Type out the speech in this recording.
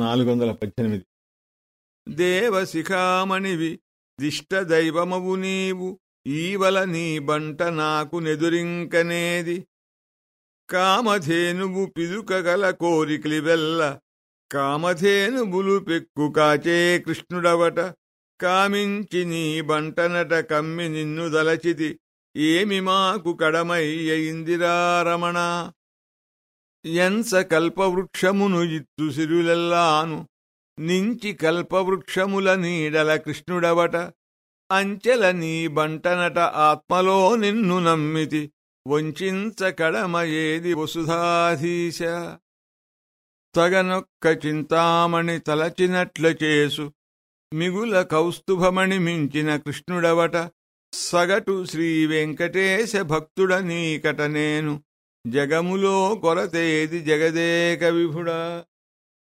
నాలుగు వందల పద్దెనిమిది దేవశిఖామణివి దిష్టదైవమవు నీవు ఈవల నీ బంట నాకు నెదురింకనేది. కామధేనువు పిలుకగల కోరికలి వెల్ల కామధేనుబులు పెక్కు కాచే కృష్ణుడవట కామించి నీ బంటనట కమ్మి నిన్ను దలచితి ఏమి మాకు కడమయ్యిందిరా రమణ ఎంస కల్పవృక్షమును ఇత్తు సిరులెల్లాను. నించి కల్పవృక్షముల నీడల కృష్ణుడవట. అంచెల నీ బంటనట ఆత్మలో నిన్ను నమ్మితి. వంచించ కడమ ఏది వసుధాధీశ. తగనొక్క చింతామణి తలచినట్ల చేసు. మిగుల కౌస్తుభమణి మించిన కృష్ణుడవట. సగటు శ్రీవెంకటేశ భక్తుడ నీకట నేను. జగములో కొరతేది జగదేక విభుడా